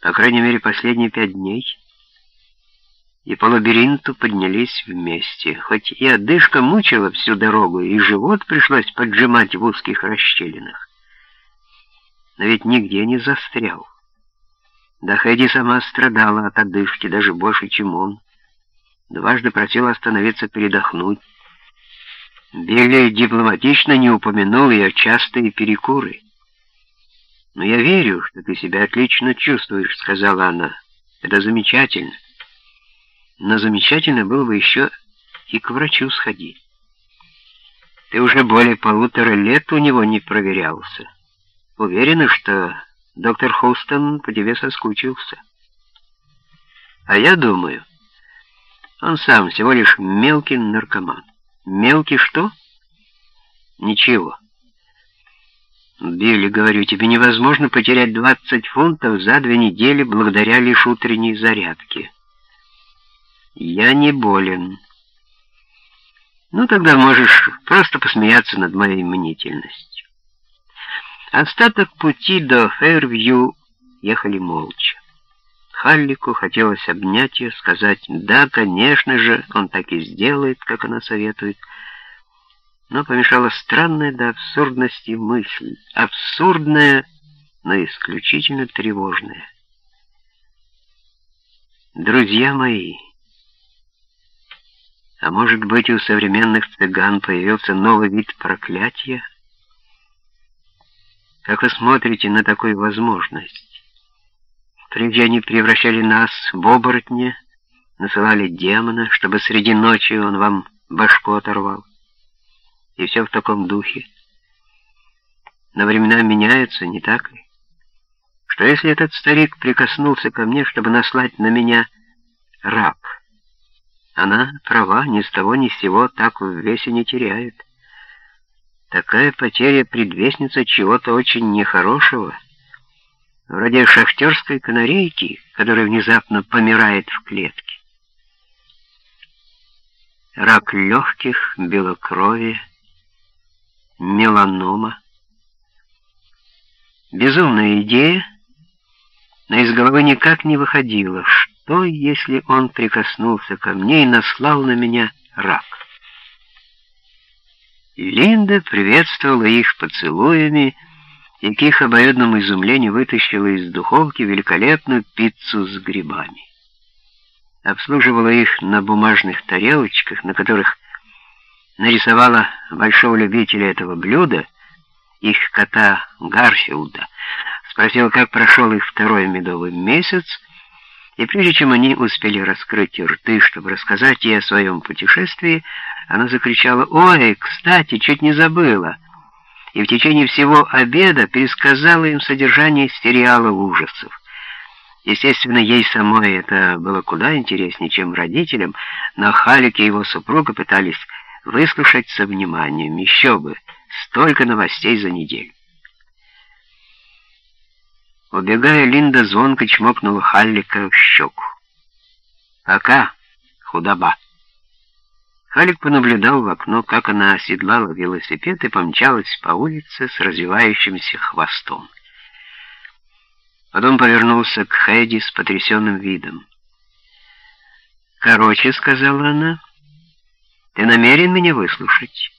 по крайней мере, последние пять дней, и по лабиринту поднялись вместе. Хоть и одышка мучила всю дорогу, и живот пришлось поджимать в узких расщелинах. Но ведь нигде не застрял. Да Хэдди сама страдала от одышки даже больше, чем он. Дважды просила остановиться передохнуть. Билли дипломатично не упомянул ее частые перекуры. «Но я верю, что ты себя отлично чувствуешь», — сказала она. «Это замечательно. Но замечательно было бы еще и к врачу сходить. Ты уже более полутора лет у него не проверялся. Уверена, что доктор Холстон по тебе соскучился. А я думаю, он сам всего лишь мелкий наркоман. Мелкий что? Ничего. Билли, говорю, тебе невозможно потерять 20 фунтов за две недели благодаря лишь утренней зарядке. Я не болен. Ну, тогда можешь просто посмеяться над моей мнительностью. Остаток пути до Фейрвью ехали молча. Халлику хотелось обнять ее, сказать «да, конечно же, он так и сделает, как она советует», но помешала странная до абсурдности мысль, абсурдная, но исключительно тревожная. Друзья мои, а может быть у современных цыган появился новый вид проклятия? Как вы смотрите на такую возможность? Прежде они превращали нас в оборотня, насылали демона, чтобы среди ночи он вам башку оторвал и все в таком духе. Но времена меняются, не так ли? Что если этот старик прикоснулся ко мне, чтобы наслать на меня рак? Она права, ни с того ни с сего так в весе не теряет. Такая потеря предвестница чего-то очень нехорошего, вроде шахтерской канарейки, которая внезапно помирает в клетке. Рак легких, белокровие, меланома. Безумная идея, но из головы никак не выходила. Что, если он прикоснулся ко мне и наслал на меня рак? Линда приветствовала их поцелуями и к их обоюдному изумлению вытащила из духовки великолепную пиццу с грибами. Обслуживала их на бумажных тарелочках, на которых нарисовала большого любителя этого блюда, их кота Гарфилда, спросила, как прошел их второй медовый месяц, и прежде чем они успели раскрыть рты, чтобы рассказать ей о своем путешествии, она закричала «Ой, кстати, чуть не забыла!» и в течение всего обеда пересказала им содержание сериала ужасов. Естественно, ей самой это было куда интереснее, чем родителям, но Халик и его супруга пытались выслушать со вниманием. Еще бы, столько новостей за неделю. Убегая, Линда звонко чмокнула Халлика в щеку. «Пока, худоба!» Халик понаблюдал в окно, как она оседлала велосипед и помчалась по улице с развивающимся хвостом. Потом повернулся к Хэдди с потрясенным видом. «Короче», — сказала она, — ты намерен меня выслушать?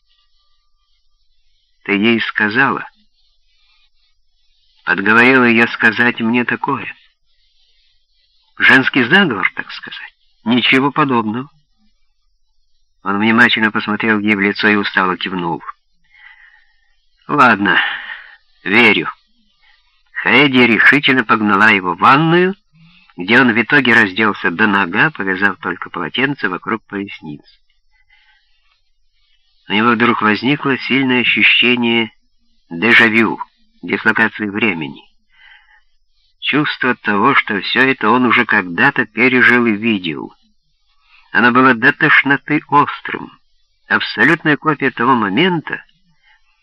Ты ей сказала. Подговорила ее сказать мне такое. Женский заговор, так сказать. Ничего подобного. Он внимательно посмотрел ей в лицо и устало кивнул. «Ладно, верю». Хэдди решительно погнала его в ванную, где он в итоге разделся до нога, повязав только полотенце вокруг поясницы. У него вдруг возникло сильное ощущение дежавю, дислокации времени. Чувство того, что все это он уже когда-то пережил и видел. Оно было до тошноты острым, абсолютная копия того момента,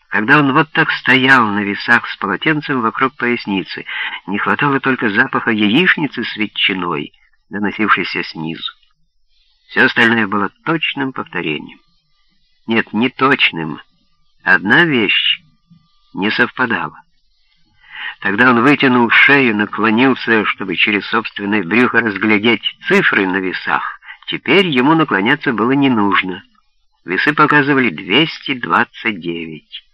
когда он вот так стоял на весах с полотенцем вокруг поясницы. Не хватало только запаха яичницы с ветчиной, доносившейся снизу. Все остальное было точным повторением. Нет, не точным. Одна вещь не совпадала. Тогда он вытянул шею, наклонился, чтобы через собственное брюхо разглядеть цифры на весах. Теперь ему наклоняться было не нужно. Весы показывали 229.